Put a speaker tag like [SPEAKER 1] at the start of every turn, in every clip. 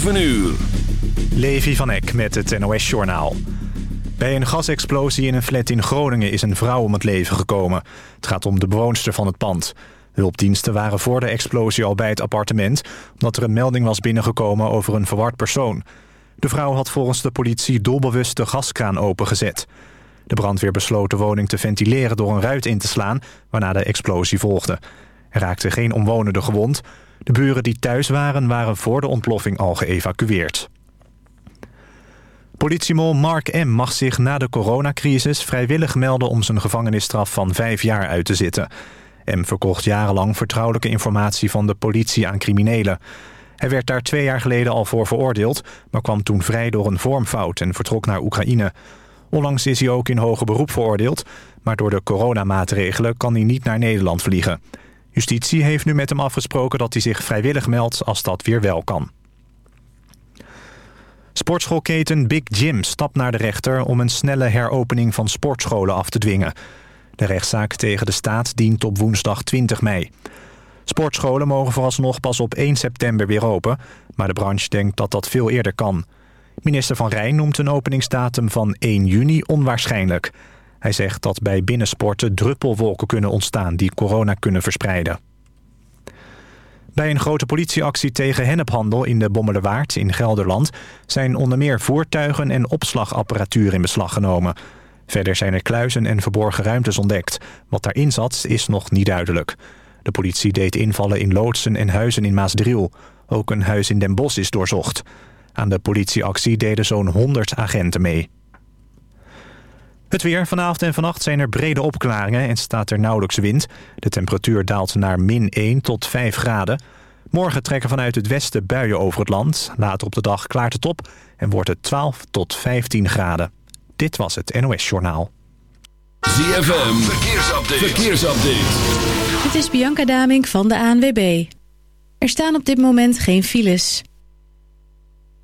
[SPEAKER 1] 7 uur.
[SPEAKER 2] Levi van Eck met het NOS-journaal. Bij een gasexplosie in een flat in Groningen is een vrouw om het leven gekomen. Het gaat om de bewoonster van het pand. Hulpdiensten waren voor de explosie al bij het appartement... omdat er een melding was binnengekomen over een verward persoon. De vrouw had volgens de politie doelbewust de gaskraan opengezet. De brandweer besloot de woning te ventileren door een ruit in te slaan... waarna de explosie volgde. Er raakte geen omwonenden gewond. De buren die thuis waren, waren voor de ontploffing al geëvacueerd. Politiemol Mark M. mag zich na de coronacrisis vrijwillig melden... om zijn gevangenisstraf van vijf jaar uit te zitten. M. verkocht jarenlang vertrouwelijke informatie van de politie aan criminelen. Hij werd daar twee jaar geleden al voor veroordeeld... maar kwam toen vrij door een vormfout en vertrok naar Oekraïne. Onlangs is hij ook in hoger beroep veroordeeld... maar door de coronamaatregelen kan hij niet naar Nederland vliegen. Justitie heeft nu met hem afgesproken dat hij zich vrijwillig meldt als dat weer wel kan. Sportschoolketen Big Jim stapt naar de rechter om een snelle heropening van sportscholen af te dwingen. De rechtszaak tegen de staat dient op woensdag 20 mei. Sportscholen mogen vooralsnog pas op 1 september weer open, maar de branche denkt dat dat veel eerder kan. Minister Van Rijn noemt een openingsdatum van 1 juni onwaarschijnlijk. Hij zegt dat bij binnensporten druppelwolken kunnen ontstaan die corona kunnen verspreiden. Bij een grote politieactie tegen hennephandel in de Bommelerwaard in Gelderland... zijn onder meer voertuigen en opslagapparatuur in beslag genomen. Verder zijn er kluizen en verborgen ruimtes ontdekt. Wat daarin zat is nog niet duidelijk. De politie deed invallen in loodsen en huizen in Maasdriel. Ook een huis in Den Bosch is doorzocht. Aan de politieactie deden zo'n 100 agenten mee. Het weer. Vanavond en vannacht zijn er brede opklaringen en staat er nauwelijks wind. De temperatuur daalt naar min 1 tot 5 graden. Morgen trekken vanuit het westen buien over het land. Later op de dag klaart het op en wordt het 12 tot 15 graden. Dit was het NOS Journaal.
[SPEAKER 1] ZFM. Verkeersupdate. Verkeersupdate.
[SPEAKER 3] Dit is Bianca Damink van de ANWB. Er staan op dit moment geen files.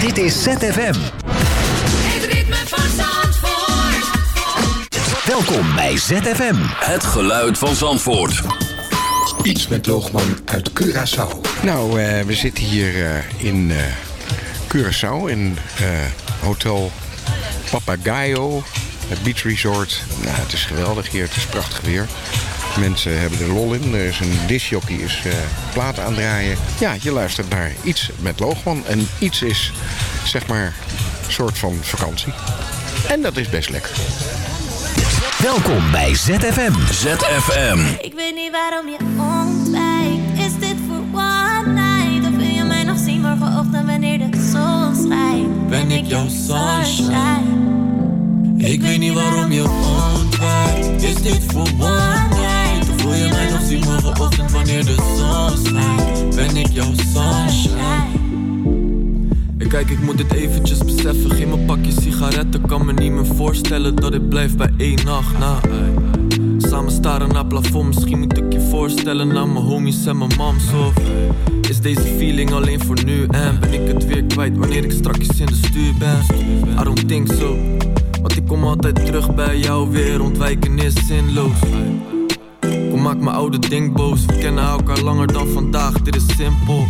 [SPEAKER 4] Dit is ZFM.
[SPEAKER 5] Het ritme van Zandvoort.
[SPEAKER 4] Welkom bij ZFM.
[SPEAKER 1] Het geluid van Zandvoort.
[SPEAKER 6] Iets met Loogman uit Curaçao.
[SPEAKER 7] Nou, eh, we zitten hier eh, in eh, Curaçao in eh, Hotel Papagayo, het beach resort. Nou, het is geweldig hier, het is prachtig weer. Mensen hebben er lol in. Er is een discjockey is eh plaat aan het draaien. Ja, je luistert naar iets met Loogman. En iets is, zeg maar, een soort van vakantie. En dat is best lekker.
[SPEAKER 4] Welkom bij ZFM.
[SPEAKER 1] ZFM.
[SPEAKER 8] Ik weet niet waarom je ontwijkt. Is dit voor one night? Of wil je mij nog zien morgenochtend wanneer de zon schijnt?
[SPEAKER 9] Ben ik jouw sunshine? Ik weet niet waarom je ontwijkt. Is dit voor one night? Wil je mij nog zien morgenochtend wanneer de zon schijnt? Ben ik jouw sunshine? Ik kijk, ik moet dit eventjes beseffen. Geen mijn pakje sigaretten, kan me niet meer voorstellen dat ik blijf bij één nacht. Ey. samen staren naar plafond. Misschien moet ik je voorstellen naar mijn homies en mijn mams. Of is deze feeling alleen voor nu? En ben ik het weer kwijt wanneer ik strakjes in de stuur ben? I don't think so. Want ik kom altijd terug bij jou weer. Ontwijken is zinloos. Maak mijn oude ding boos. We kennen elkaar langer dan vandaag, dit is simpel.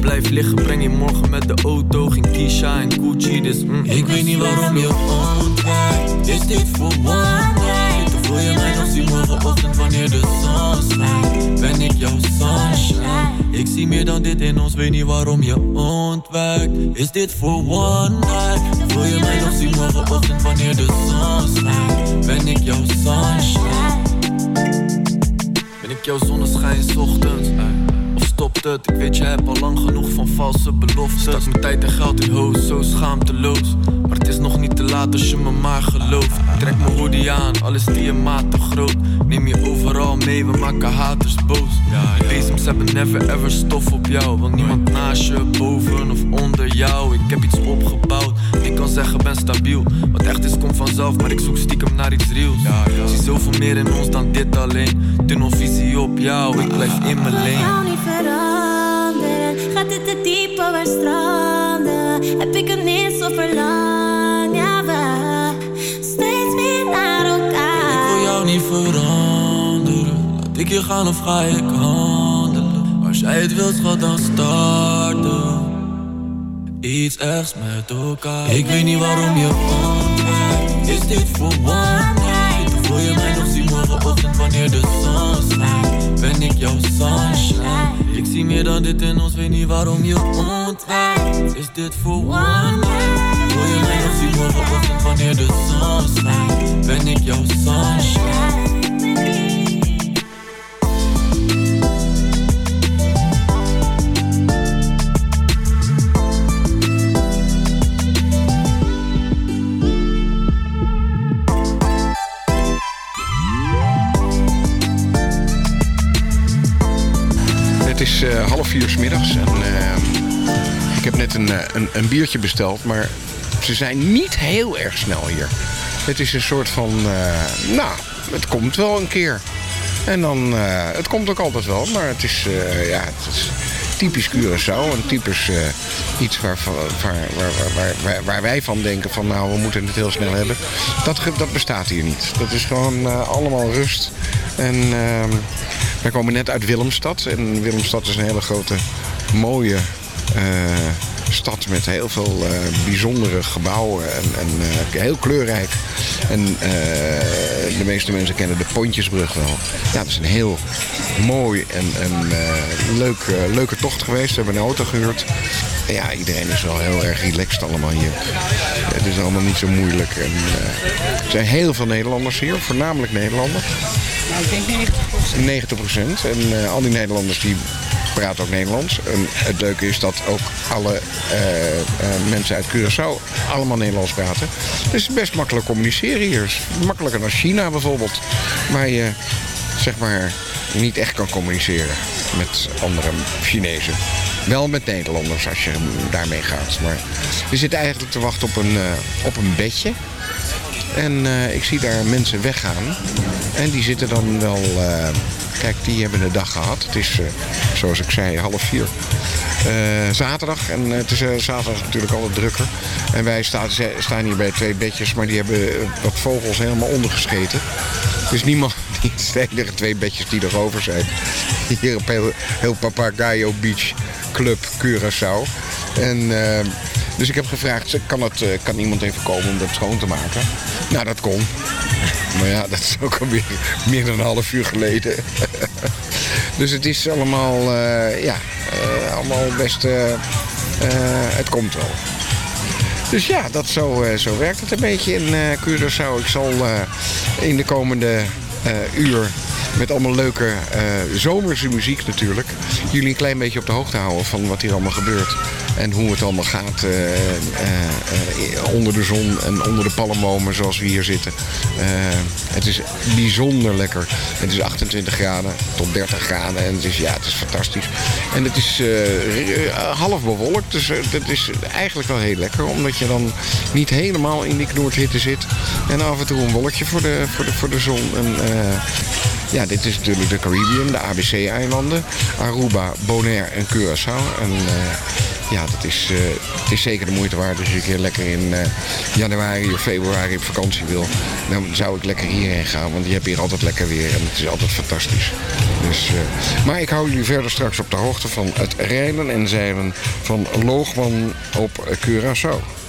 [SPEAKER 9] Blijf liggen, breng je morgen met de auto. Geen Kisha en Gucci, dus mm. Ik weet niet waarom je ontwijkt. Is dit voor one night? Wil je mij nog zien morgenochtend wanneer de zon schijnt? Ben ik jouw sunshine? Ik zie meer dan dit in ons, weet niet waarom je ontwijkt. Is dit voor one night? Wil je mij nog zien morgenochtend wanneer de zon schijnt? Ben ik jouw sunshine? Jouw zonneschijn ochtends? Of stopt het? Ik weet je hebt al lang genoeg van valse beloftes Stak mijn tijd en geld in hoos, zo schaamteloos Maar het is nog niet te laat als je me maar gelooft. Ik Trek mijn hoodie aan, al is die een maat te groot. Neem je overal mee, we maken haters boos. Bezems hebben never ever stof op jou. Want niemand naast je, boven of onder jou. Ik heb iets opgebouwd, ik kan zeggen ben stabiel. Wat echt is komt vanzelf, maar ik zoek stiekem naar iets reals Zie zoveel meer in ons dan dit alleen. Tunnelvisie op jou, ik blijf in mijn
[SPEAKER 8] Ik
[SPEAKER 9] lane.
[SPEAKER 8] Jou niet veranderen. Gaat dit te diep over stranden?
[SPEAKER 9] Of ga ik handelen? Als jij het wilt, schat, dan starten. Iets ergs met elkaar. Ik weet niet waarom je ontwijkt Is dit voor one night? Of wil je mij nog zien morgenochtend wanneer de zon? Ben ik jouw sunshine? Ik zie meer dan dit in ons, weet niet waarom je ontwijkt Is dit voor one night? Wil je mij nog zien morgenochtend wanneer de zon schijnt? Ben ik jouw sunshine?
[SPEAKER 7] Een, eh, een, een biertje besteld, maar ze zijn niet heel erg snel hier. Het is een soort van, eh, nou, het komt wel een keer. En dan, eh, het komt ook altijd wel, maar het is, ja, het is typisch Curaçao. En typisch iets waar, waar, waar, waar, wij van denken van, nou, we moeten het heel snel hebben. Dat, dat bestaat hier niet. Dat is gewoon allemaal rust. En ehm, wij komen net uit Willemstad. En Willemstad is een hele grote, mooie stad met heel veel eh, bijzondere gebouwen en, en eh, heel kleurrijk. En eh, de meeste mensen kennen de Pontjesbrug wel. Ja, dat is een heel mooi en, en leuk, leuke tocht geweest. We hebben een auto gehuurd. En ja, iedereen is wel heel erg relaxed allemaal hier. Het is allemaal niet zo moeilijk. En, er zijn heel veel Nederlanders hier, voornamelijk Nederlanders.
[SPEAKER 10] Nou, ik denk 90
[SPEAKER 7] 90 procent. En al die Nederlanders die praten ook Nederlands. En het leuke is dat ook alle eh, eh, mensen uit Curaçao allemaal Nederlands praten. Dus best makkelijk communiceren hier. Makkelijker dan China bijvoorbeeld. Waar je zeg maar niet echt kan communiceren met andere Chinezen. Wel met Nederlanders als je daarmee gaat. Maar je zit eigenlijk te wachten op een, eh, op een bedje. En eh, ik zie daar mensen weggaan. En die zitten dan wel... eh, kijk, die hebben een dag gehad. Het is, eh, zoals ik zei, half vier. Zaterdag. En het is zaterdag natuurlijk altijd drukker. En wij staan, staan hier bij twee bedjes. Maar die hebben wat vogels helemaal ondergescheten. Dus niemand... Die de enige twee bedjes die er over zijn. Hier op heel, heel Papagayo Beach Club Curaçao. En... dus ik heb gevraagd, kan, het, eh, kan iemand even komen om dat schoon te maken? Nou, dat kon. Maar ja, dat is ook alweer meer dan een half uur geleden. dus het is allemaal, eh, ja, eh, allemaal best, het komt wel. Dus ja, dat zo, zo werkt het een beetje in Curaçao. Ik zal in de komende uur met allemaal leuke zomerse muziek natuurlijk... jullie een klein beetje op de hoogte houden van wat hier allemaal gebeurt. En hoe het allemaal gaat eh, eh, eh, onder de zon en onder de palmbomen zoals we hier zitten. Het is bijzonder lekker. Het is 28 graden tot 30 graden en het is, ja, het is fantastisch. En het is half bewolkt, dus dat is eigenlijk wel heel lekker. Omdat je dan niet helemaal in die knoordhitte zit. En af en toe een wolkje voor de, voor de, voor de zon. En, ja, dit is natuurlijk de Caribbean, de ABC-eilanden. Aruba, Bonaire en Curaçao. En ja, dat is, eh, het is zeker de moeite waard als je een keer lekker in eh, januari of februari op vakantie wil. Dan zou ik lekker hierheen gaan, want je hebt hier altijd lekker weer en het is altijd fantastisch. Dus, eh, maar ik hou jullie verder straks op de hoogte van het rijden en zeilen van Loogman op Curaçao.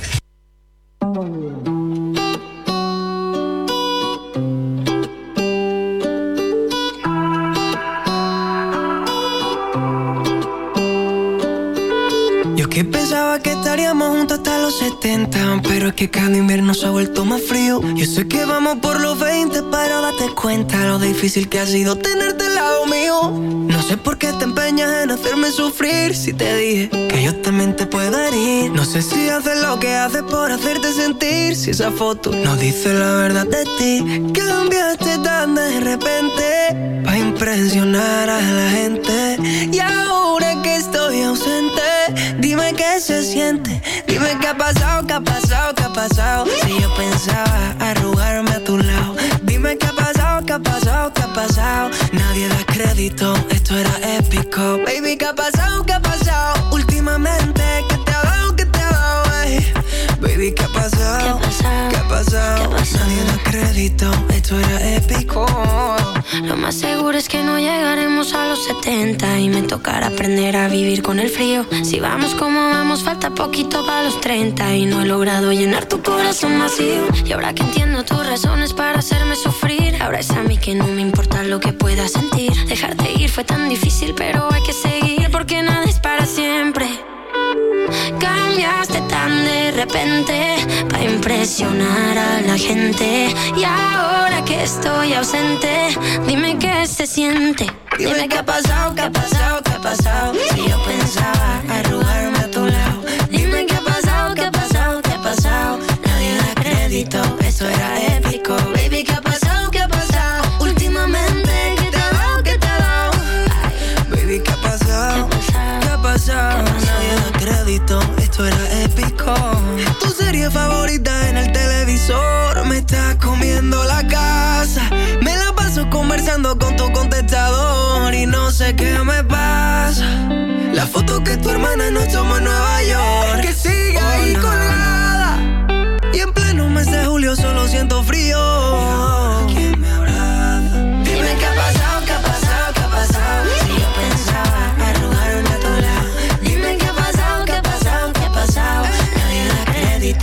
[SPEAKER 4] Que estaríamos juntos hasta los 70 Pero es que cada invierno se ha vuelto más frío. Yo sé que vamos por los 20 Pero date cuenta lo difícil que ha sido tenerte al lado mío. No sé por qué te empeñas en hacerme sufrir Si te dije que yo también te puedo herir. No sé si haces lo que haces por hacerte sentir Si esa foto no dice la verdad de ti. Cambiaste tan de repente Pa' impresionar a la gente. Y ahora estoy ausente. Dime qué se siente. Dime qué ha pasado, qué ha pasado, qué ha pasado. Si yo pensaba arrugarme a tu lado. Dime qué ha pasado, qué ha pasado, qué ha pasado. Nadie da crédito, esto era épico. Baby, qué ha pasado, qué ha pasado Últimamente, ¿qué Baby, ¿qué ha pasado? ¿Qué ha pasado? Nadie da crédito, esto era épico
[SPEAKER 11] Lo más seguro es que no llegaremos a los 70 y me tocará aprender a vivir con el frío. Si vamos como vamos, falta poquito para los 30 y no he logrado llenar tu corazón vacío. Y ahora que entiendo tus razones para hacerme sufrir, ahora es a mí que no me importa lo que pueda sentir. Dejarte ir fue tan difícil, pero hay que seguir porque nada repente para impresionar a la gente. Y ahora que estoy ausente, dime qué se siente. Dime qué ha pasado, qué ha pasado, qué ha pasado. Si yo pensaba arrugarme a tu lado. Dime qué ha pasado, qué ha pasado, qué ha pasado. Nadie da crédito, eso era
[SPEAKER 4] serie favorita en el televisor me está comiendo la casa. Me la paso conversando con tu contestador y no sé qué me pasa. La foto que tu hermana nos tomó en Nueva York. Que sigue ahí colgada. Y en pleno mes de julio solo siento frío.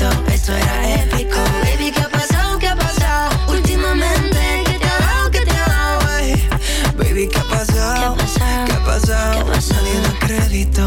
[SPEAKER 11] Crédito, esto era épico. Baby, qué ha pasado, qué ha pasado. Últimamente, ¿qué te ha dado, qué te ha dado?
[SPEAKER 4] Ey, Baby, ¿qué ha pasado? ¿Qué ha pasado? Nadie da crédito,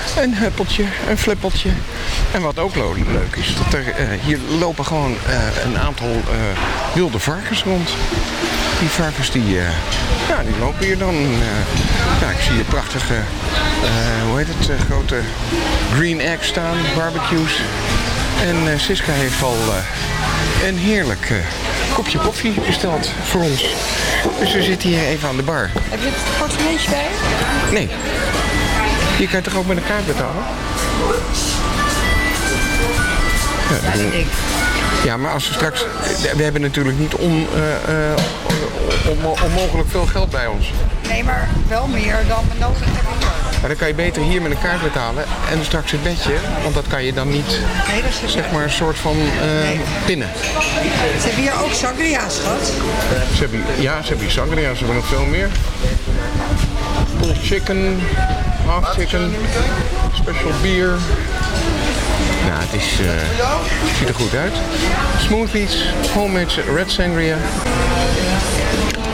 [SPEAKER 7] een huppeltje, een flippeltje. En wat ook leuk is, dat er eh, hier lopen gewoon eh, een aantal eh, wilde varkens rond. Die varkens die, ja, die lopen hier dan. ja, ik zie hier prachtige, hoe heet het, grote green eggs staan, barbecues. En Siska heeft al een heerlijk kopje koffie besteld voor ons. Dus we zitten hier even aan de bar.
[SPEAKER 10] Heb je het portemonneetje bij?
[SPEAKER 7] Nee. Je kan toch ook met een kaart betalen? Ja, dat doen- ja, maar als we straks... We hebben natuurlijk niet on, eh, eh, on- onmogelijk veel geld bij ons.
[SPEAKER 10] Nee, maar wel meer dan we nodig hebben hier.
[SPEAKER 7] Maar dan kan je beter hier met een kaart betalen en straks het bedje, want dat kan je dan niet,
[SPEAKER 10] Nee, dat is
[SPEAKER 7] zeg maar, een soort van eh, pinnen.
[SPEAKER 10] Ze hebben hier ook sangria, schat.
[SPEAKER 7] Ze hebben, ja, ze hebben hier sangria, ze hebben nog veel meer. Pulled chicken, half chicken, special beer. Nou, het is, eh, ziet er goed uit. Smoothies, homemade red sangria.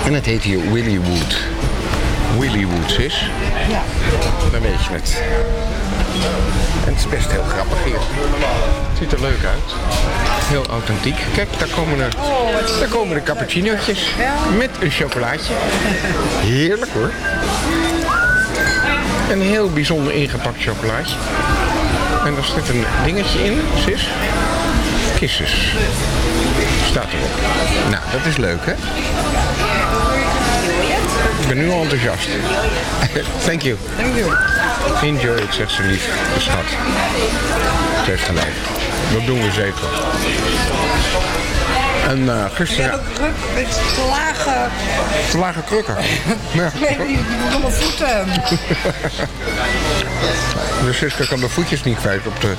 [SPEAKER 7] En het heet hier Willywood. Willywood is.
[SPEAKER 10] Ja.
[SPEAKER 7] Dan weet je het. En het is best heel grappig hier. Het ziet er leuk uit. Heel authentiek. Kijk, daar komen er, daar komen de cappuccino'tjes. Met een chocolaatje. Heerlijk hoor. Een heel bijzonder ingepakt chocolaatje. En daar zit een dingetje in, sis. Kisses. Staat erop. Nou, dat is leuk hè? Ik ben nu al enthousiast. Thank you.
[SPEAKER 10] Thank you.
[SPEAKER 7] Enjoy it, zegt ze lief. De schat. Ze heeft gelijk. Dat doen we zeker. En uh,
[SPEAKER 10] Je
[SPEAKER 7] gisteren...
[SPEAKER 10] met lage...
[SPEAKER 7] Lage krukken. Ja.
[SPEAKER 10] Nee, die domme voeten.
[SPEAKER 7] De Siska kan de voetjes niet kwijt op de...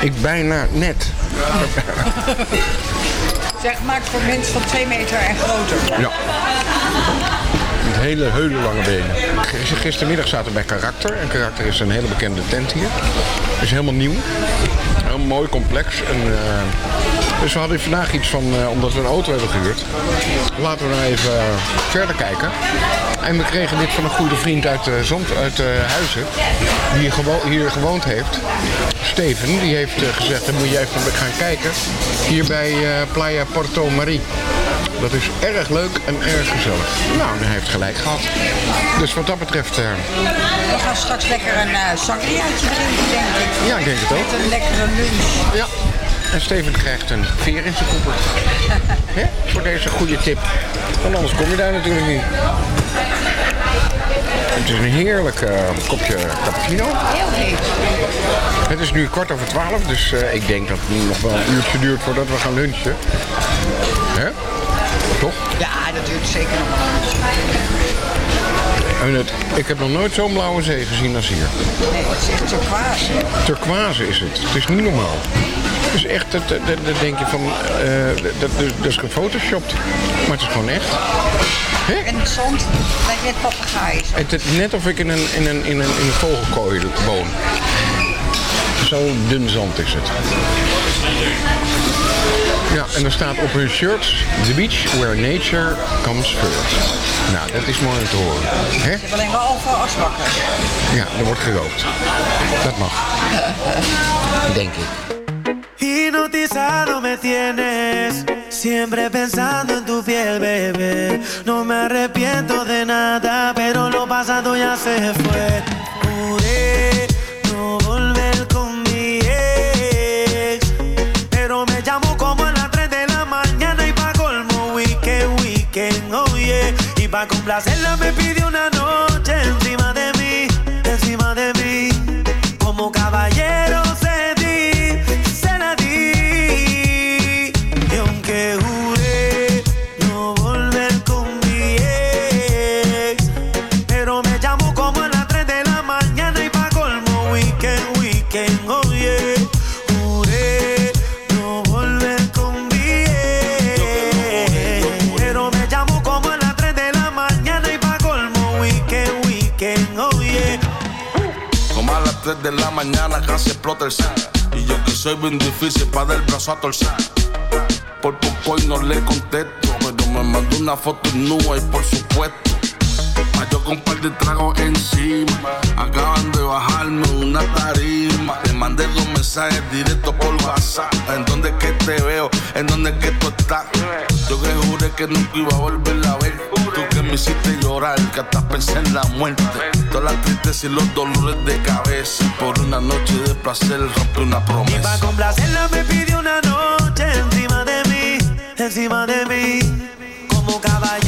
[SPEAKER 7] Ik bijna net.
[SPEAKER 10] Zeg, gemaakt voor mensen van 2 meter en groter.
[SPEAKER 7] Ja. Met hele, hele lange benen. Gistermiddag zaten we bij Karakter. En Karakter is een hele bekende tent hier. Is helemaal nieuw. Heel mooi complex. En, eh, dus we hadden vandaag iets van, eh, omdat we een auto hebben gehuurd. Laten we nou even eh, verder kijken. En we kregen dit van een goede vriend uit, eh, Zand, uit Huizen. Die hier, gewo- hier gewoond heeft. Steven, die heeft gezegd, dan moet je even gaan kijken. Hier bij Playa Porto Marie. Dat is erg leuk en erg gezellig. Nou, hij heeft gelijk gehad. Dus wat dat betreft...
[SPEAKER 10] We gaan straks lekker een uh, sangriaatje drinken, denk ik.
[SPEAKER 7] Ja, ik denk het ook.
[SPEAKER 10] Met een lekkere lunch.
[SPEAKER 7] Ja. En Steven krijgt een veer in zijn koepel. Hè? Voor deze goede tip. Want anders kom je daar natuurlijk niet. Het is een heerlijk eh, kopje cappuccino.
[SPEAKER 10] Heel heet.
[SPEAKER 7] Het is nu kwart over twaalf, dus eh, ik denk dat het nu nog wel een uurtje duurt voordat we gaan lunchen. Hè? Toch?
[SPEAKER 10] Ja, dat duurt zeker nog wel.
[SPEAKER 7] En het, ik heb nog nooit zo'n blauwe zee gezien als hier.
[SPEAKER 10] Nee, het is echt turquoise.
[SPEAKER 7] Turquoise is het. Het is niet normaal. Het is echt, dat, dat, dat denk je van, eh, dat, dat, dat is gefotoshopt. Maar het is gewoon echt.
[SPEAKER 10] En het zand lijkt net papegaai.
[SPEAKER 7] Het is net of ik in een, in een, in een, in een vogelkooi woon. Zo dun zand is het. Ja, en er staat op hun shirts... The beach where nature comes first. Nou, dat is mooi om te horen. Hè?
[SPEAKER 10] Ze hebben alleen wel overal asbakken.
[SPEAKER 7] Ja, er wordt gerookt. Dat mag. Denk ik.
[SPEAKER 12] Hipnotizado me tienes, siempre pensando en tu piel, bebé. No me arrepiento de nada, pero lo pasado ya se fue. Pa' complacerla me pidió una noche encima de mí, encima de mí. Como caballero
[SPEAKER 13] casi explota el set. Y yo que soy bien difícil para dar el brazo a torcer. Por poco y no le contesto, pero me mandó una foto nua y por supuesto. Yo con un par de tragos encima. Acaban de bajarme una tarima. Mandé dos mensajes directos por WhatsApp. ¿En dónde es que te veo? ¿En dónde es que tú estás? Yo que juré que nunca iba a volver a ver. Tú que me hiciste llorar, que hasta pensé en la muerte. Todas las tristezas y los dolores de cabeza. Por una noche de placer rompí una
[SPEAKER 12] Y pa'
[SPEAKER 13] promesa.
[SPEAKER 12] complacerla me pidió una noche encima de mí, encima de mí. Como caballero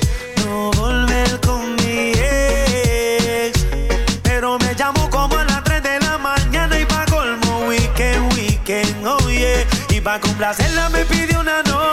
[SPEAKER 12] yeah. Y pa' complacerla me pidió una noche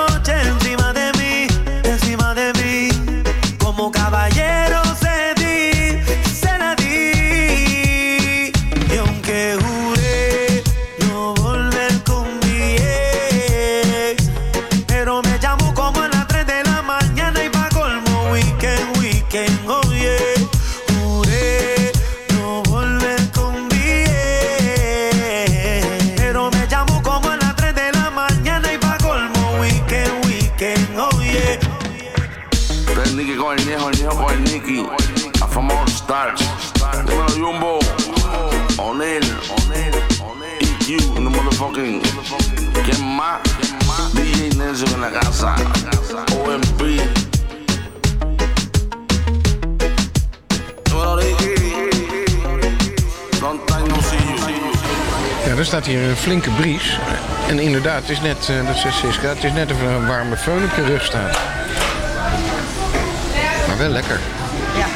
[SPEAKER 13] en the motherfucking. ¿Quién más? DJ Nelson en la casa. OMP. You.
[SPEAKER 7] Ja, er staat hier een flinke bries. En inderdaad, het is net, eh, dat Siska, het is net of er een warme föhn op je rug staat. Maar wel lekker.
[SPEAKER 10] Ja.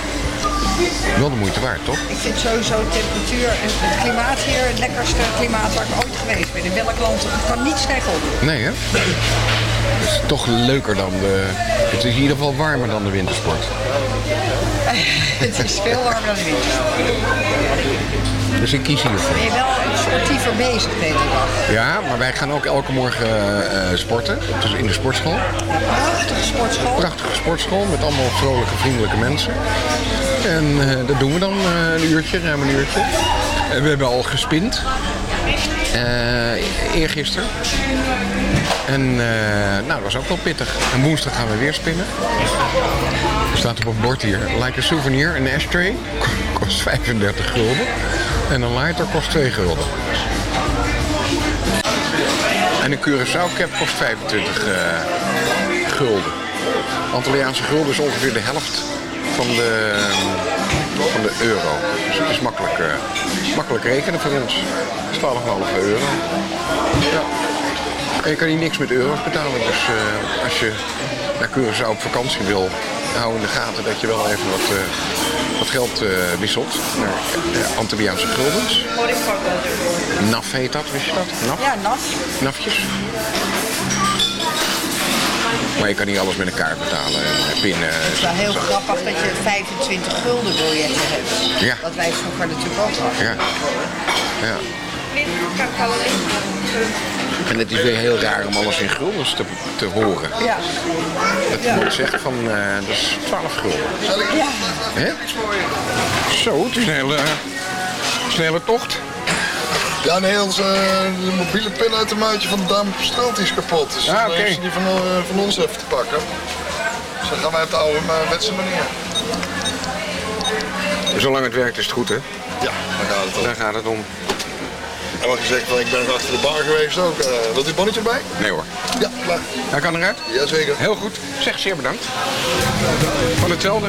[SPEAKER 7] Wel de moeite waard, toch?
[SPEAKER 10] Ik vind sowieso de temperatuur en het klimaat hier het lekkerste klimaat waar ik ooit geweest ben. In welk land? Kan niet op.
[SPEAKER 7] Nee, hè? Het is toch leuker dan de... Het is in ieder geval warmer dan de wintersport.
[SPEAKER 10] het is veel warmer dan de winter.
[SPEAKER 7] Dus ik kies hiervoor.
[SPEAKER 10] Ben je wel sportiever bezig de hele dag.
[SPEAKER 7] Ja, maar wij gaan ook elke morgen eh, sporten. Dus in de sportschool.
[SPEAKER 10] Prachtige sportschool.
[SPEAKER 7] Prachtige sportschool met allemaal vrolijke, vriendelijke mensen. En eh, dat doen we dan eh, een uurtje, ruim een uurtje. En we hebben al gespind. Eh eergisteren. En eh, nou, dat was ook wel pittig. En woensdag gaan we weer spinnen. Er staat op het bord hier. Like a souvenir, een ashtray. Kost 35 gulden. En een lighter kost 2 gulden. En een Curaçao cap kost 25 eh, gulden. Antilliaanse gulden is ongeveer de helft van de, van de euro. Dus het is makkelijk, eh, makkelijk rekenen voor ons. 12,5 euro. Ja. En je kan hier niks met euro's betalen. Dus eh, als je naar Curaçao op vakantie wil, hou in de gaten dat je wel even wat, eh, wat geld eh, wisselt naar Antilliaanse guldens. NAF heet dat, wist je dat? NAF?
[SPEAKER 10] Ja, nat.
[SPEAKER 7] Nafjes. Maar je kan niet alles met een kaart betalen en eh, pinnen.
[SPEAKER 10] Het is wel heel grappig dat je 25 gulden biljetten hebt.
[SPEAKER 7] Ja.
[SPEAKER 10] Wat wij vroeger natuurlijk ook hadden.
[SPEAKER 7] Ja. ja. En het is weer heel raar om alles in guldens te, te horen.
[SPEAKER 10] Ja.
[SPEAKER 7] Dat je moet zeggen van, eh, dat is 12 gulden.
[SPEAKER 10] Ja.
[SPEAKER 7] Hè? Zo, het is een hele, hele tocht.
[SPEAKER 14] Ja, nee, onze uh, mobiele pin uit de muitje van de dame op is kapot. Dus
[SPEAKER 7] ah,
[SPEAKER 14] deze die van, eh, van, ons even te pakken. Dus dan gaan wij op de oude maar wetse manier.
[SPEAKER 15] Zolang het werkt is het goed, hè?
[SPEAKER 7] Ja, daar gaat het om.
[SPEAKER 15] Daar gaat het om.
[SPEAKER 7] En wat gezegd, ik ben achter de bar geweest ook. Eh, wilt u het bonnetje erbij?
[SPEAKER 15] Nee hoor.
[SPEAKER 7] Ja, klaar.
[SPEAKER 15] Hij kan eruit?
[SPEAKER 7] Jazeker.
[SPEAKER 15] Heel goed. Zeg, zeer bedankt. Van hetzelfde.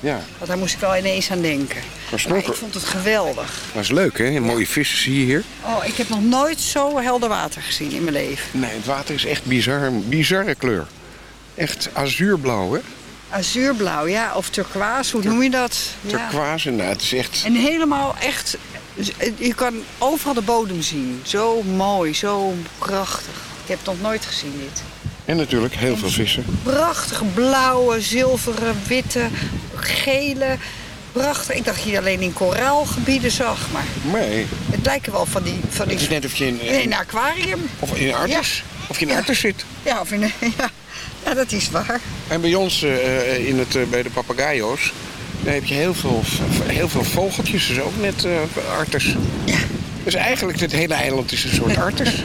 [SPEAKER 7] Ja.
[SPEAKER 10] Want daar moest ik wel ineens aan denken.
[SPEAKER 7] Maar
[SPEAKER 10] Maar
[SPEAKER 7] snorkel-
[SPEAKER 10] ik vond het geweldig.
[SPEAKER 7] Dat is leuk, hè? Mooie vissen zie je hier.
[SPEAKER 10] Oh, ik heb nog nooit zo helder water gezien in mijn leven.
[SPEAKER 7] Nee, het water is echt bizar, een bizarre kleur. Echt azuurblauw, hè?
[SPEAKER 10] Azuurblauw, ja. Of turquoise, hoe noem je dat? Ja.
[SPEAKER 7] Turquoise, nou, het is echt...
[SPEAKER 10] En helemaal echt... Je kan overal de bodem zien. Zo mooi, zo prachtig. Ik heb het nog nooit gezien, dit.
[SPEAKER 7] En natuurlijk heel veel vissen.
[SPEAKER 10] Prachtige blauwe, zilveren, witte, gele. Prachtig. Ik dacht dat je alleen in koraalgebieden zag, maar
[SPEAKER 7] Nee,
[SPEAKER 10] het lijken wel van die... Van die
[SPEAKER 7] het is net of je in,
[SPEAKER 10] in een aquarium.
[SPEAKER 7] of in een artis, of je in een artis zit.
[SPEAKER 10] Ja, of in een, ja. ja, dat is waar.
[SPEAKER 7] En bij ons eh, in het, eh, bij de papagayo's, daar heb je heel veel, heel veel vogeltjes. Dus ook net eh artis. Dus eigenlijk het hele eiland is een soort artis.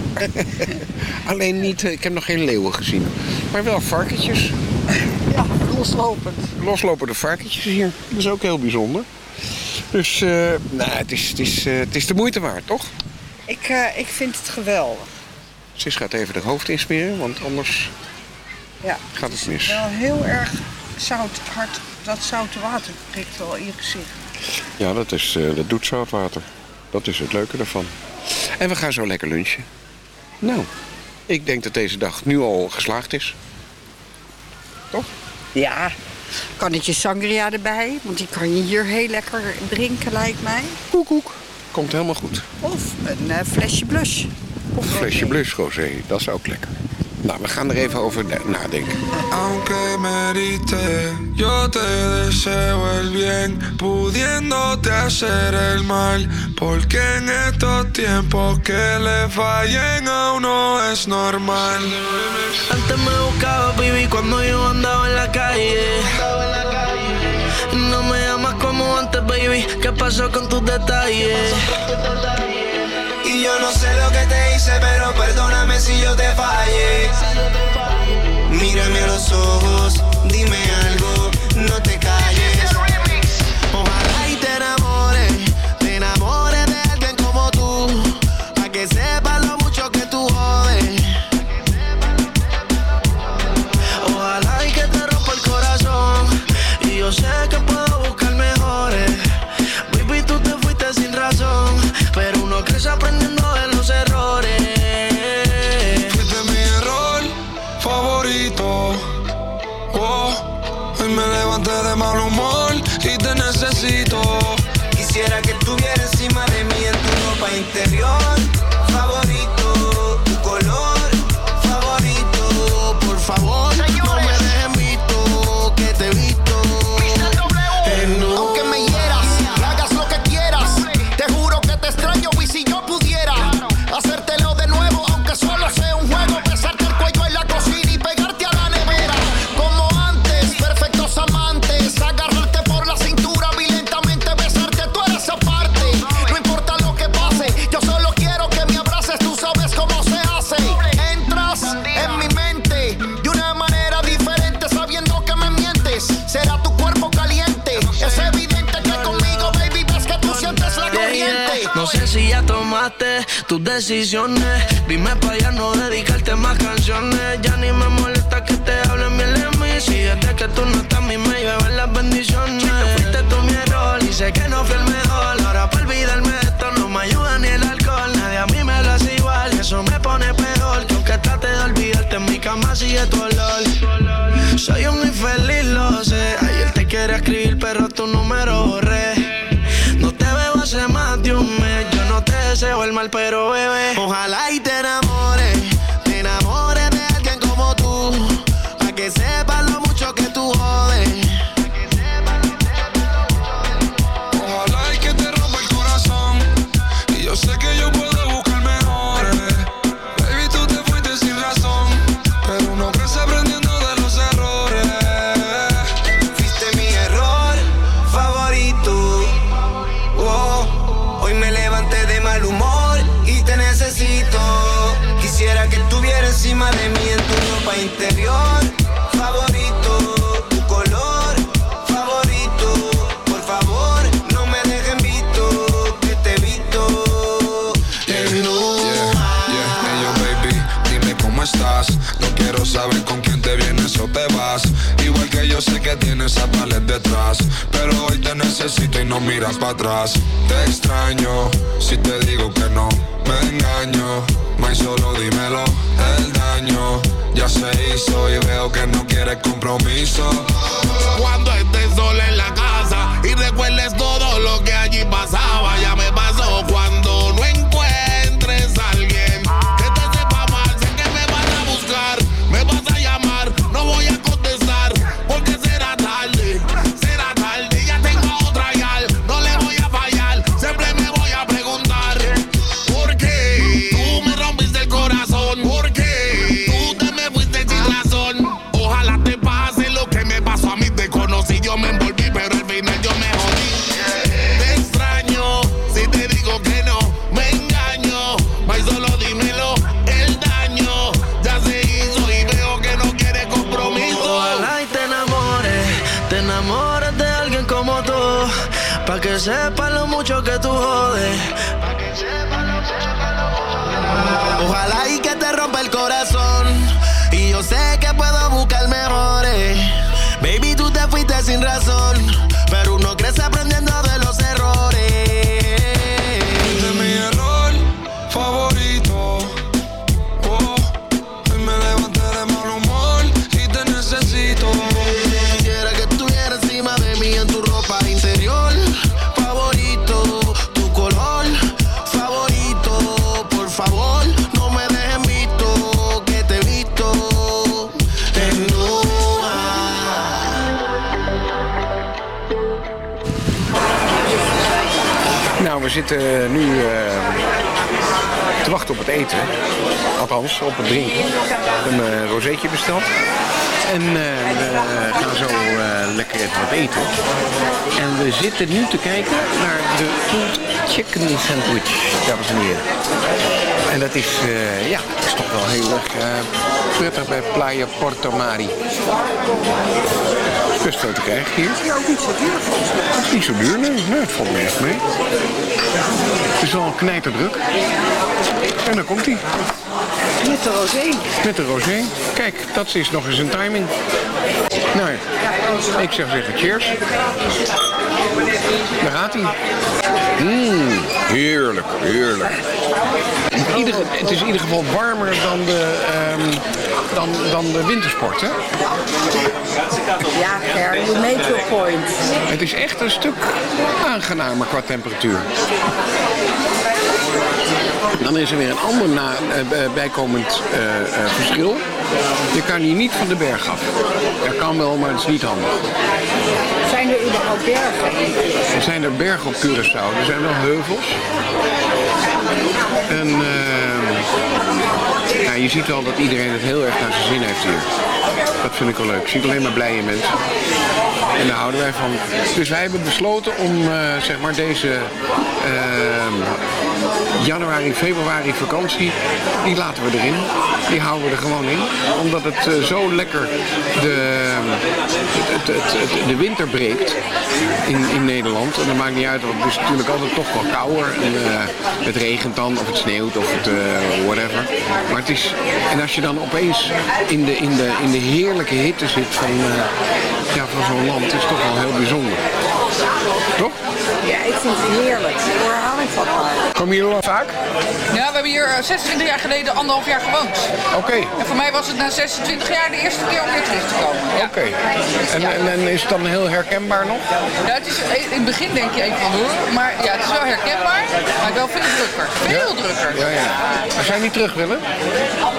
[SPEAKER 7] Alleen niet, eh, ik heb nog geen leeuwen gezien. Maar wel varkentjes.
[SPEAKER 10] Ja, loslopend.
[SPEAKER 7] Loslopende varkentjes hier. Dat is ook heel bijzonder. Dus eh, nou, het, is, het, is, eh, het is de moeite waard, toch?
[SPEAKER 10] Ik, ik vind het geweldig.
[SPEAKER 7] Sis gaat even de hoofd insmeren, want anders
[SPEAKER 10] Ja.
[SPEAKER 7] gaat het mis.
[SPEAKER 10] Wel heel erg zout, hard. Dat zoute water prikt wel in je gezicht.
[SPEAKER 7] Ja, dat, is, dat doet zoutwater. Dat is het leuke daarvan. En we gaan zo lekker lunchen. Nou, ik denk dat deze dag nu al geslaagd is. Toch?
[SPEAKER 10] Ja. Kan het je sangria erbij? Want die kan je hier heel lekker drinken, lijkt mij.
[SPEAKER 7] Koek, koek. Komt helemaal goed.
[SPEAKER 10] Of een eh, flesje blush.
[SPEAKER 7] Of een flesje blush rosé, dat is ook lekker. Nou, we gaan er even over na- nadenken.
[SPEAKER 16] Aunque me heriste, yo te deseo el bien, pudiéndote hacer el mal. Porque en estos tiempos que le fallen a uno es normal.
[SPEAKER 17] Antes me buscaba, baby, cuando yo andaba en la calle. No me llamas como antes, baby. ¿Qué pasó con tus detalles?
[SPEAKER 18] Yo no sé lo que te hice, pero perdóname si yo te fallé. Mírame a los ojos, dime algo, no te calles. Ojalá y te enamores, te enamores de alguien como tú. Pa' que sepas lo mucho que tú jodes.
[SPEAKER 17] Ojalá y que te rompa el corazón. Y yo sé que puedo buscar mejores. Baby, tú te fuiste sin razón. Pero uno crece aprendiendo
[SPEAKER 18] Quisiera que estuviera encima de mí en tu ropa interior
[SPEAKER 17] Dime para ya no dedicarte más canciones. Ya ni me molesta que te hablen bien de mí. Si desde que tú no estás, a mí me llevan las bendiciones. Fuiste tú mi error y sé que no fui el mejor. Ahora para olvidarme esto no me ayuda ni el alcohol. Nadie a mí me lo hace igual eso me pone peor. Que aunque trate de olvidarte, en mi cama sigue tu olor. Soy un infeliz, lo sé. Ayer te quería escribir, pero tu número. Deseo el mal, pero bebé.
[SPEAKER 18] Ojalá y te enamores, encima de mí en tu ropa interior. Que
[SPEAKER 19] tienes a detrás. Pero hoy te necesito y no miras para atrás. Te extraño, si te digo que no, me engaño. May solo dímelo, el daño ya se hizo y veo que no quieres compromiso.
[SPEAKER 13] Cuando estés sola en la casa y recuerdes todo lo que sepa lo
[SPEAKER 17] mucho que tú jodes.
[SPEAKER 13] Ojalá y que te rompa el corazón. Y yo sé que puedo buscar mejores. Baby, tú te fuiste sin razón.
[SPEAKER 7] Zitten nu eh, te wachten op het eten. Althans, op het drinken. Een rozeetje besteld. En eh, we gaan zo eh, lekker even wat eten. En we zitten nu te kijken naar de Pulled Chicken Sandwich, dames en heren. En dat is, eh, ja, dat is toch wel heel erg eh, prettig bij Playa Porto Mari. Best wel te krijgen hier.
[SPEAKER 10] ook niet zo duur volgens mij.
[SPEAKER 7] Het is niet zo duur, nee. nee het valt me echt mee. Het is een knijterdruk. En dan komt hij.
[SPEAKER 10] Met de rosé.
[SPEAKER 7] Met de rosé. Kijk, dat is nog eens een timing. Nou, ik zeg zeggen cheers. Daar gaat hij. Mmm, heerlijk, heerlijk. Ieder, het is in ieder geval warmer dan de, ehm, dan, dan de wintersport, hè?
[SPEAKER 10] Ja, Ger, you made your point.
[SPEAKER 7] Het is echt een stuk aangenamer qua temperatuur. Dan is er weer een ander na, eh, eh, bijkomend eh, verschil. Je kan hier niet van de berg af. Dat kan wel, maar het is niet handig.
[SPEAKER 10] Zijn er überhaupt bergen?
[SPEAKER 7] Er zijn er bergen op Curaçao. Er zijn wel heuvels. En eh, ja, je ziet wel dat iedereen het heel erg naar zijn zin heeft hier. Dat vind ik wel leuk. Je ziet alleen maar blije mensen. En daar houden wij van. Dus wij hebben besloten om eh, zeg maar deze eh, januari, februari vakantie, die laten we erin. Die houden we er gewoon in. Omdat het eh, zo lekker de, het, het, de winter breekt in, in Nederland. En dat maakt niet uit, want het is natuurlijk altijd toch wel kouder. En, het regent dan, of het sneeuwt, of het whatever. Maar het is, en als je dan opeens in de, in de, in de heerlijke hitte zit van, ja, van zo'n land, is toch wel heel bijzonder. Toch?
[SPEAKER 10] Ja, ik vind het heerlijk. Hou ik van.
[SPEAKER 7] Kom je hier al vaak?
[SPEAKER 20] Ja, we hebben hier eh, 26 jaar geleden anderhalf jaar gewoond.
[SPEAKER 7] Oké.
[SPEAKER 20] En voor mij was het na 26 jaar de eerste keer om weer terug te komen. Ja.
[SPEAKER 7] Oké. En, en, en is het dan heel herkenbaar nog?
[SPEAKER 20] Ja, het is, in het begin denk je even van hoor, maar ja, het is wel herkenbaar, maar wel veel drukker. Veel drukker.
[SPEAKER 7] Ja, ja. Maar zou je niet terug willen?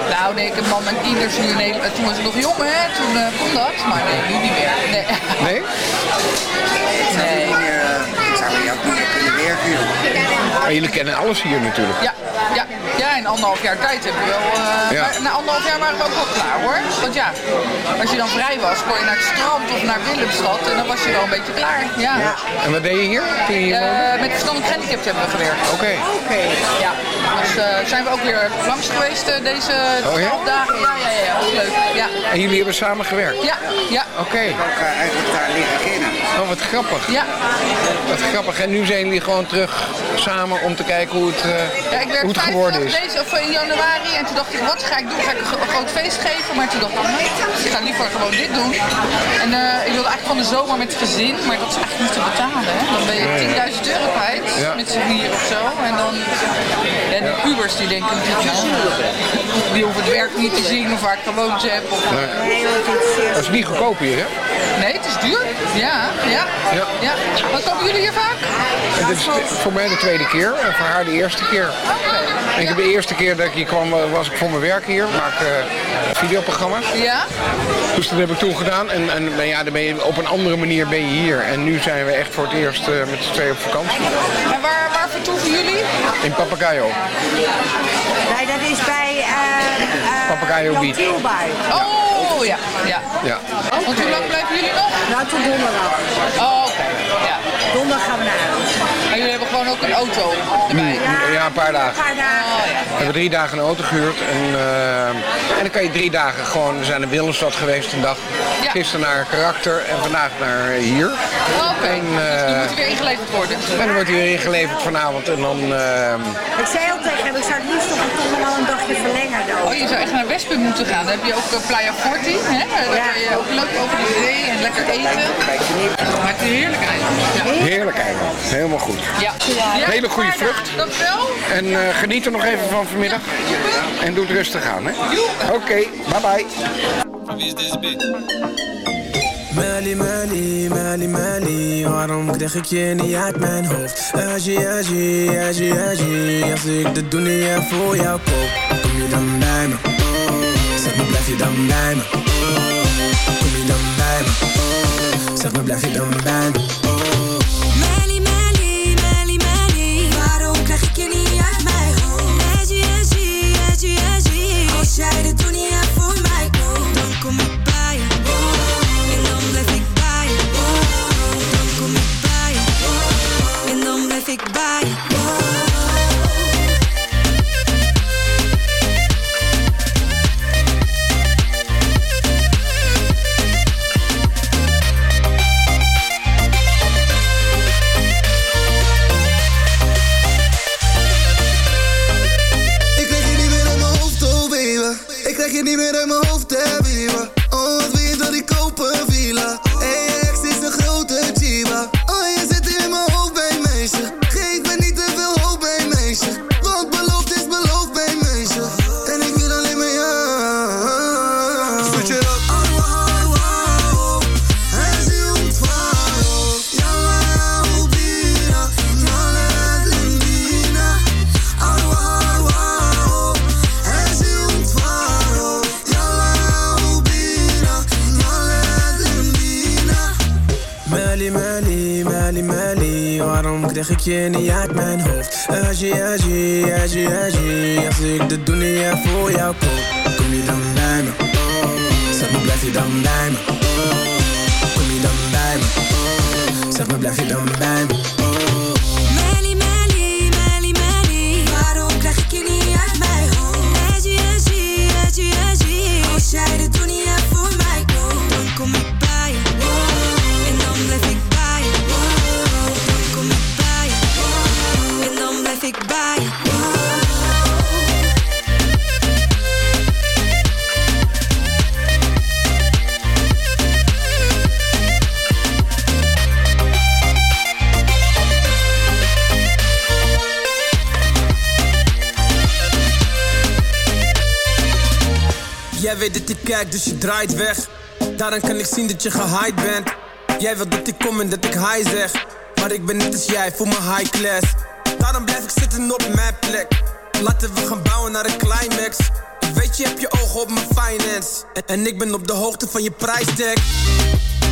[SPEAKER 20] Nou nee, ik heb man mijn kinders nu in Nederland, toen was ik nog jong hè, toen eh, kon dat, maar nee, nu niet meer. Nee.
[SPEAKER 7] Nee?
[SPEAKER 10] Nee. Ik zou hier ook niet meer kunnen werken, joh.
[SPEAKER 7] Maar jullie kennen alles hier natuurlijk.
[SPEAKER 20] Ja, ja, ja, in anderhalf jaar tijd hebben we wel. eh,
[SPEAKER 7] Ja.
[SPEAKER 20] maar na anderhalf jaar waren we ook wel klaar hoor. Want ja, als je dan vrij was, kon je naar het strand of naar Willemstad en dan was je wel een beetje klaar. Ja.
[SPEAKER 7] En wat deed je hier? Je?
[SPEAKER 20] Eh, met verstandelijk gehandicapt hebben we gewerkt.
[SPEAKER 7] Oké.
[SPEAKER 20] Oké. Ja, dus eh, zijn we ook weer langs geweest deze
[SPEAKER 7] Oh, ja?
[SPEAKER 20] 12 dagen. Ja, ja, ja, dat is leuk. Ja,
[SPEAKER 7] En jullie hebben samen gewerkt?
[SPEAKER 20] ja, ja.
[SPEAKER 7] Oké.
[SPEAKER 10] Ook eh, eigenlijk daar leren kennen.
[SPEAKER 7] Oh, wat grappig.
[SPEAKER 20] Ja.
[SPEAKER 7] Wat grappig. En nu zijn jullie gewoon terug samen om te kijken hoe het, eh,
[SPEAKER 20] Ja, ik werk
[SPEAKER 7] hoe het
[SPEAKER 20] vijf
[SPEAKER 7] geworden is.
[SPEAKER 20] deze, of in januari. En toen dacht ik, wat ga ik doen? Ga ik een gro- een groot feest geven? Maar toen dacht ik, nee, ik ga liever gewoon dit doen. En eh, ik wilde eigenlijk van de zomer met gezin. Maar dat is eigenlijk niet te betalen. Hè? Dan ben je
[SPEAKER 7] Nee.
[SPEAKER 20] 10.000 euro kwijt.
[SPEAKER 7] Ja.
[SPEAKER 20] Met z'n vier of zo. En dan... En de pubers die denken ja, die hoeven het werk niet te zien of waar ik gewoond heb. Of,
[SPEAKER 7] Dat is niet goedkoop hier, hè?
[SPEAKER 20] Nee, het is duur. Ja, ja.
[SPEAKER 7] Ja.
[SPEAKER 20] ja. Wat komen jullie hier vaak?
[SPEAKER 7] En dit is voor mij de tweede keer en voor haar de eerste keer. En ik heb de eerste keer dat ik hier kwam, eh, was ik voor mijn werk hier. Maak eh, videoprogramma's.
[SPEAKER 20] Ja?
[SPEAKER 7] Dus dat heb ik toen gedaan. En, en nou ja, dan ben je, op een andere manier ben je hier. En nu zijn we echt voor het eerst eh, met z'n tweeën op vakantie.
[SPEAKER 20] En waar, waar vertoeven jullie?
[SPEAKER 7] In Papagayo.
[SPEAKER 10] Nee, dat is bij uh,
[SPEAKER 7] Papagayo Beach.
[SPEAKER 20] Oh, ja. ja.
[SPEAKER 7] Ja.
[SPEAKER 20] Want hoe lang blijven jullie nog?
[SPEAKER 10] Nou, tot donderdag.
[SPEAKER 20] Oh, oké.
[SPEAKER 10] Donderdag gaan we naar huis.
[SPEAKER 20] En jullie hebben gewoon ook een auto erbij?
[SPEAKER 7] Ja, een paar dagen.
[SPEAKER 20] Oh, ja.
[SPEAKER 7] We hebben drie dagen een auto gehuurd. En, eh, en dan kan je drie dagen gewoon... We zijn in Willemstad geweest een dag.
[SPEAKER 20] Ja.
[SPEAKER 7] Gisteren naar Karakter en vandaag naar hier.
[SPEAKER 20] Oké,
[SPEAKER 7] En,
[SPEAKER 20] dus die
[SPEAKER 7] eh,
[SPEAKER 20] moeten weer ingeleverd worden.
[SPEAKER 7] En dan wordt hij weer ingeleverd vanavond. En dan... eh,
[SPEAKER 10] Ik zei al tegen hem, ik zou het liefst toch toch nog wel een dagje verlengen. Dan.
[SPEAKER 20] Oh, je zou echt naar Westpunt moeten gaan. Dan heb je ook eh, Playa Forti. Hè? Daar kan je ook leuk over de zee en lekker eten. Maar het heerlijk eigenlijk.
[SPEAKER 7] Heerlijk eiland. Helemaal goed.
[SPEAKER 20] Ja.
[SPEAKER 7] Hele goede vlucht.
[SPEAKER 20] Dankjewel.
[SPEAKER 7] En eh, geniet er nog even van vanmiddag. En doe het rustig aan, hè? Oké, bye bye.
[SPEAKER 21] Mali, Mali, Mali, Mali, waarom krijg ik je niet uit mijn hoofd? Aji, Aji, Aji, Aji, als ik de dunia voor jou koop, kom je dan bij me? Zeg me, blijf je dan bij me? Kom je dan bij me? Zeg me, blijf je dan bij me? Draait weg. Daaraan kan ik zien dat je gehyped bent. Jij wil dat ik kom en dat ik hi zeg. Maar ik ben net als jij, voor mijn high class. Daarom blijf ik zitten op mijn plek. Laten we gaan bouwen naar een climax. Weet, je hebt je ogen op mijn finance. En, ik ben op de hoogte van je prijstag.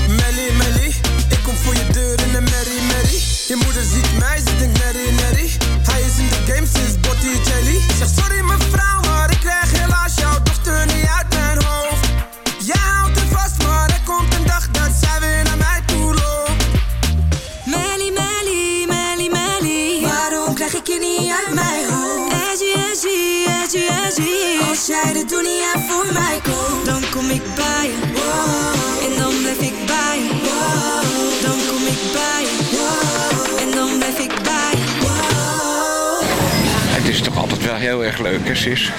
[SPEAKER 21] Melly, Melly, ik kom voor je deur in een Mary, Mary. Je moeder ziet mij, ze denkt Mary, Mary. Hij is in de game sinds Botticelli. Zeg sorry mevrouw, maar ik krijg helaas jouw dochter niet uit
[SPEAKER 22] Als jij de dunia voor mij koopt, dan kom ik bij je. En dan blijf ik bij je. Dan kom ik bij je. En dan blijf ik bij je.
[SPEAKER 7] Het is toch altijd wel heel erg leuk, hè, Sis?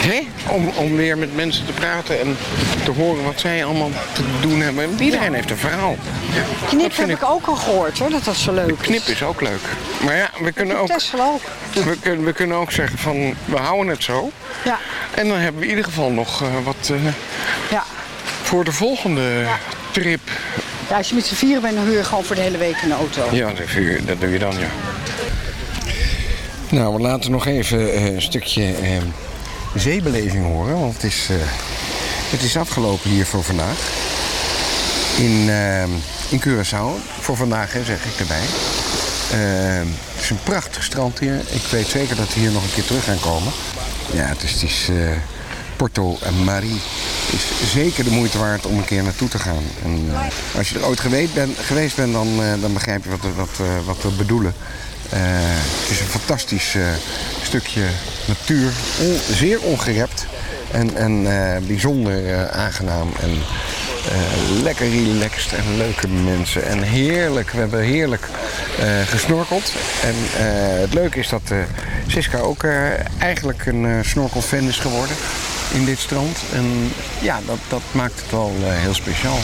[SPEAKER 7] Hè? Om, om weer met mensen te praten en te horen wat zij allemaal te doen hebben. Iedereen heeft een verhaal.
[SPEAKER 10] Knip heb ik ook al gehoord hoor, dat dat zo leuk is.
[SPEAKER 7] Knip is ook leuk. Maar ja, we kunnen ook,
[SPEAKER 10] ook.
[SPEAKER 7] we kunnen, we kunnen ook zeggen van, we houden het zo.
[SPEAKER 10] Ja.
[SPEAKER 7] En dan hebben we in ieder geval nog eh, wat eh,
[SPEAKER 10] Ja.
[SPEAKER 7] voor de volgende trip.
[SPEAKER 10] ja, als je met z'n vieren bent, dan huur je gewoon voor de hele week een auto.
[SPEAKER 7] Ja, dat doe je, dat doe je dan, ja. Nou, we laten nog even eh, een stukje zeebeleving horen. Want het is, eh, het is afgelopen hier voor vandaag. In, eh, in Curaçao. Voor vandaag, hè, zeg ik erbij. Eh, het is een prachtig strand hier. Ik weet zeker dat we hier nog een keer terug gaan komen. Ja, het is, het is Porto Marie is zeker de moeite waard om een keer naartoe te gaan. En, als je er ooit geweest bent, geweest bent dan, dan begrijp je wat, wat, wat we bedoelen. Eh, het is een fantastisch eh, stukje natuur, zeer ongerept en, en eh, bijzonder aangenaam. En, lekker relaxed en leuke mensen. En heerlijk, we hebben heerlijk gesnorkeld. En het leuke is dat Siska ook eigenlijk een snorkelfan is geworden in dit strand. En ja, dat, dat maakt het wel heel speciaal.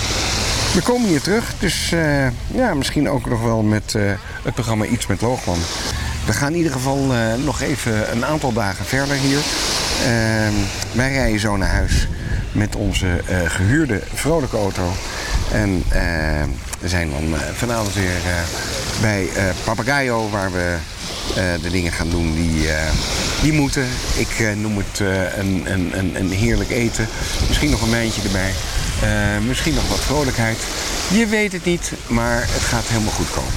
[SPEAKER 7] We komen hier terug, dus eh, ja, misschien ook nog wel met eh, het programma Iets met Loogman. We gaan in ieder geval eh, nog even een aantal dagen verder hier. Ehm, wij rijden zo naar huis met onze eh, gehuurde vrolijke auto. En we zijn dan vanavond weer bij Papagayo, waar we de dingen gaan doen die, eh, die moeten. Ik eh, noem het eh, een, een, een, een heerlijk eten. Misschien nog een mijntje erbij. Eh, misschien nog wat vrolijkheid. Je weet het niet, maar het gaat helemaal goed komen.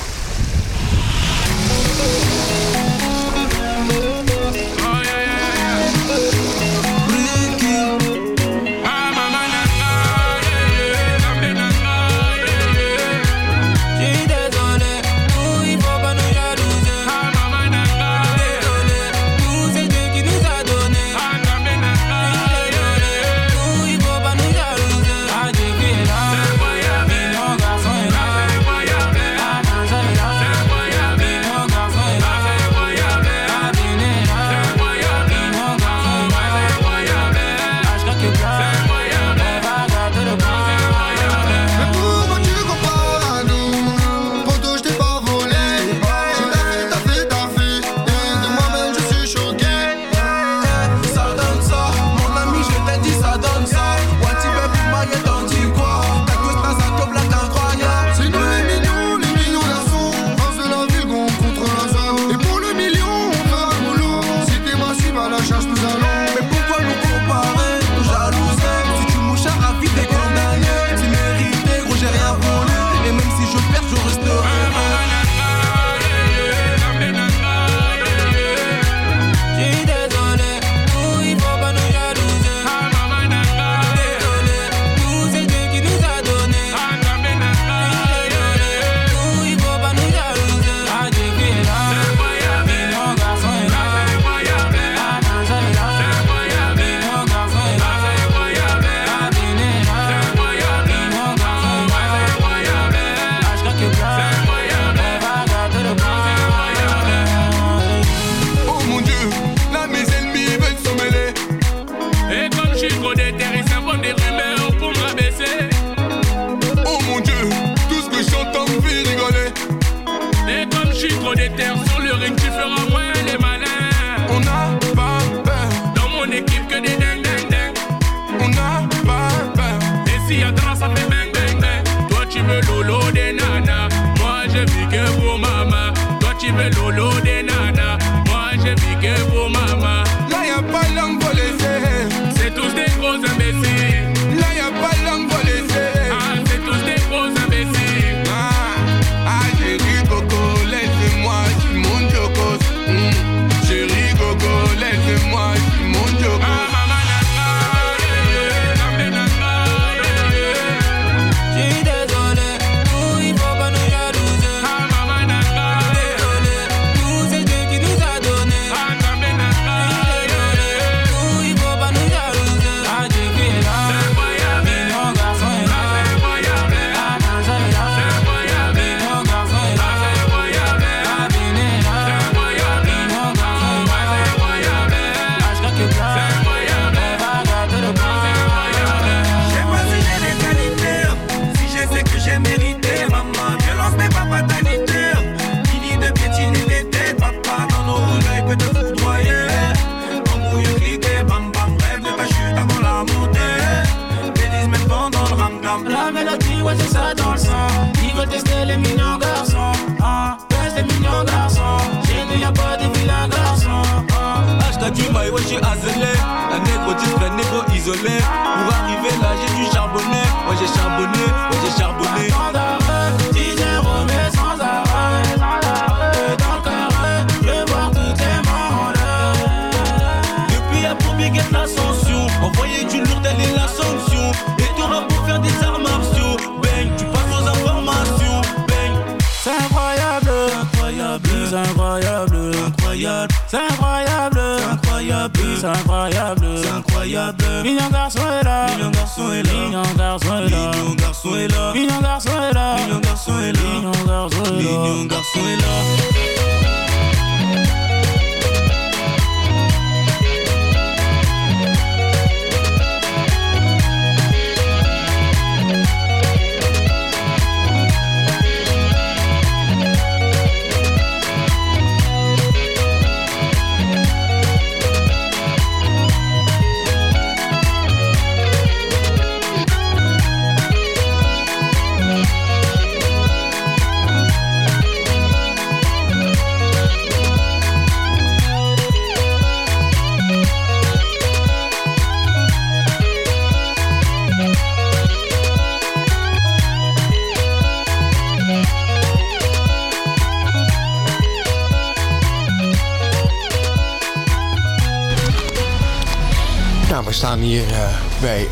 [SPEAKER 7] Staan hier eh, bij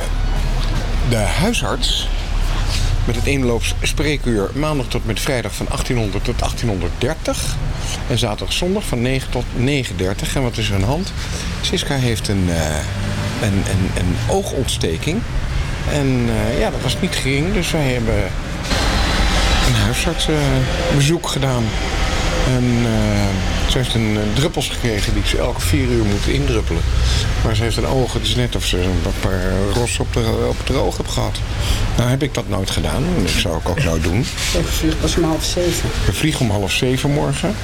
[SPEAKER 7] de huisarts. Met het eenloops spreekuur maandag tot met vrijdag van 1800 tot 1830. En zaterdag zondag van 9 tot 9.30. En wat is er aan de hand? Siska heeft een, eh, een, een, een oogontsteking. En eh, ja, dat was niet gering. Dus wij hebben een huisartsbezoek gedaan. En eh, ze heeft een eh, druppels gekregen die ze elke vier uur moet indruppelen. Maar ze heeft een oog, het is net of ze een paar ros op, de, op het oog heeft gehad. Nou heb ik dat nooit gedaan. En dat zou ik ook nooit doen.
[SPEAKER 10] Ik vlieg pas om half zeven.
[SPEAKER 7] We vliegen om half zeven morgen.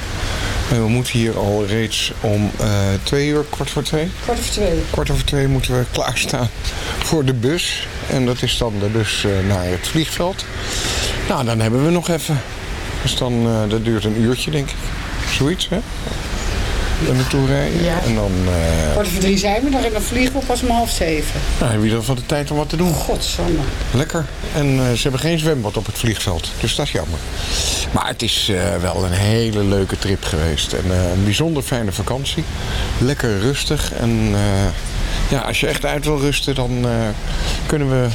[SPEAKER 7] En we moeten hier al reeds om eh, twee uur, kwart voor twee.
[SPEAKER 10] Kwart over twee.
[SPEAKER 7] Kwart over twee moeten we klaarstaan voor de bus. En dat is dan de bus eh, naar het vliegveld. Nou, dan hebben we nog even. Dus dan, eh, dat duurt een uurtje, denk ik. Zoiets, hè? Er naartoe rijden.
[SPEAKER 10] Ja.
[SPEAKER 7] En dan eh,
[SPEAKER 10] Kwart drie zijn we nog en dan vliegen we pas om half zeven.
[SPEAKER 7] nou, hebben we in ieder geval de tijd om wat te doen.
[SPEAKER 10] Godsamme.
[SPEAKER 7] Lekker. En eh, ze hebben geen zwembad op het vliegveld. Dus dat is jammer. Maar het is wel een hele leuke trip geweest. En een bijzonder fijne vakantie. Lekker rustig. En ja, als je echt uit wil rusten, dan kunnen we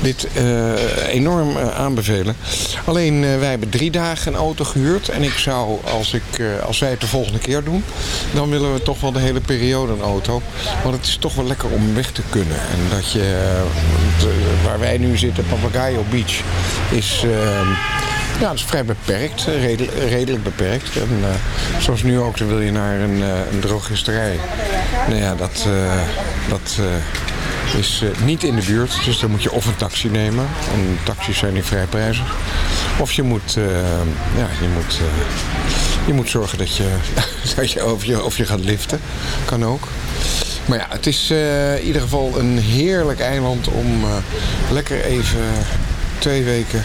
[SPEAKER 7] dit eh, enorm eh, aanbevelen. Alleen eh, wij hebben drie dagen een auto gehuurd. En ik zou, als, ik, als wij het de volgende keer doen, dan willen we toch wel de hele periode een auto. Want het is toch wel lekker om weg te kunnen. En dat je, waar wij nu zitten, Papagayo Beach, is... eh, ja, is vrij beperkt, redelijk, beperkt. En zoals nu ook, dan wil je naar een, eh, een drogisterij. Nou ja, dat, dat is eh, niet in de buurt. Dus dan moet je of een taxi nemen. En taxis zijn niet vrij prijzig. Of je moet, eh, ja, je moet, eh, je moet zorgen dat je, dat je, of je, of je gaat liften. Kan ook. Maar ja, het is in ieder geval een heerlijk eiland om lekker even twee weken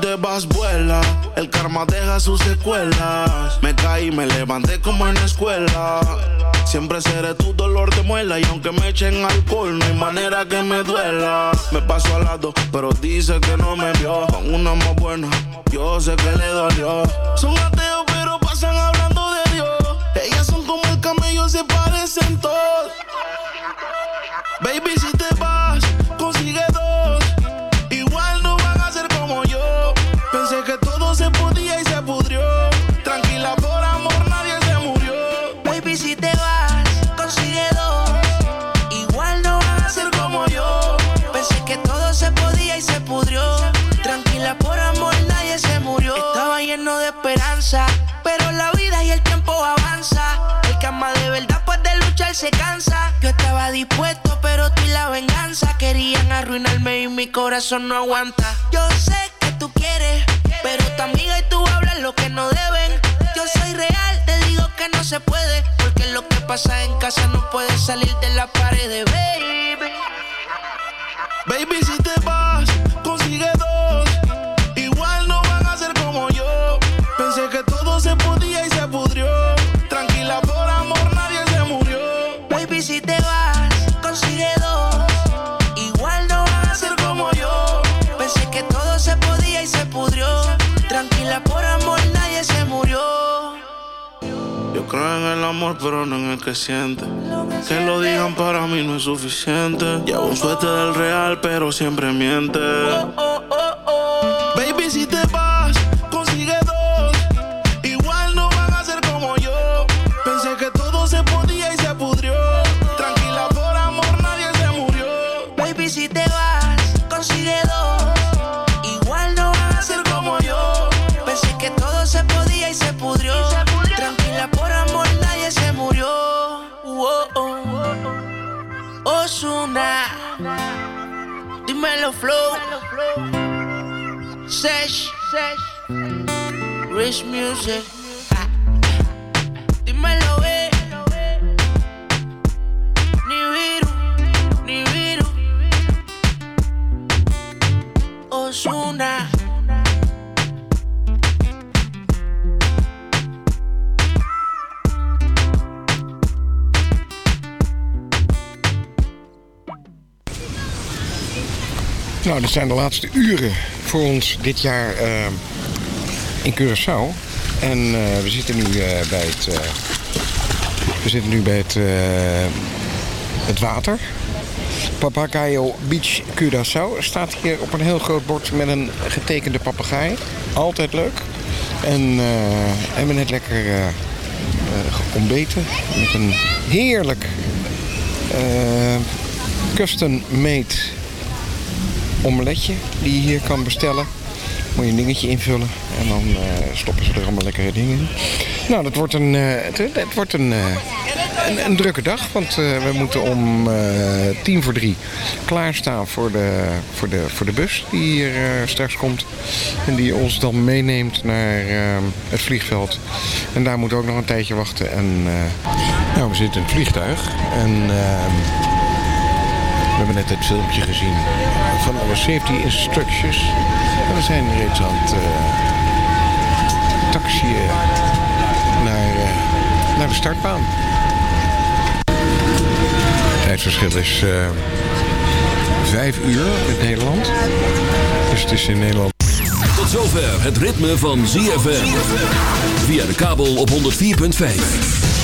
[SPEAKER 17] Te vas,
[SPEAKER 12] vuela. El karma deja sus secuelas. Me caí, me levanté como en la escuela. Siempre seré tu dolor de muela. Y aunque me echen alcohol, no hay manera que me duela. Me paso al lado, pero dice que no me vio. Con una más buena, yo sé que le dolió. Son ateos, pero pasan hablando de Dios. Ellas son como el camello, se parecen todos. Yo
[SPEAKER 17] estaba dispuesto, pero tú y la venganza querían arruinarme y mi corazón no aguanta. Yo sé que tú quieres, pero tu amiga y tú hablan lo que no deben. Yo soy real, te digo que no se puede, porque lo que pasa en casa no puede salir de la pared, baby.
[SPEAKER 13] Baby, si te vas, Yo creo en el amor, pero no en el que siente. Que lo digan para mí no es suficiente. Llevo un suerte del real, pero siempre miente. Baby, si te
[SPEAKER 17] dímelo flow. Sesh, Rich Music. Dímelo, eh.
[SPEAKER 7] Nou, dit zijn de laatste uren voor ons dit jaar eh, in Curaçao. En eh, we zitten nu eh, bij het. eh, we zitten nu bij het, eh, het water. Papagayo Beach Curaçao staat hier op een heel groot bord met een getekende papegaai. Altijd leuk. En eh, hebben net lekker eh, eh, ontbeten met een heerlijk eh, custom-made omeletje die je hier kan bestellen. Moet je een dingetje invullen en dan eh, stoppen ze er allemaal lekkere dingen in. Nou, dat wordt een, eh, het, wordt een, eh, een, een drukke dag, want we moeten om tien voor drie klaarstaan voor de, voor de, voor de bus die hier straks komt. En die ons dan meeneemt naar het vliegveld. En daar moeten we ook nog een tijdje wachten. En, nou, we zitten in het vliegtuig en... hebben net het filmpje gezien van alle safety instructions. We zijn reeds aan het uh, taxiën naar, eh, naar de startbaan. Het tijdsverschil is eh, vijf uur met Nederland. Dus het is in Nederland.
[SPEAKER 1] Tot zover het ritme van ZFM. Via de kabel op 104.5.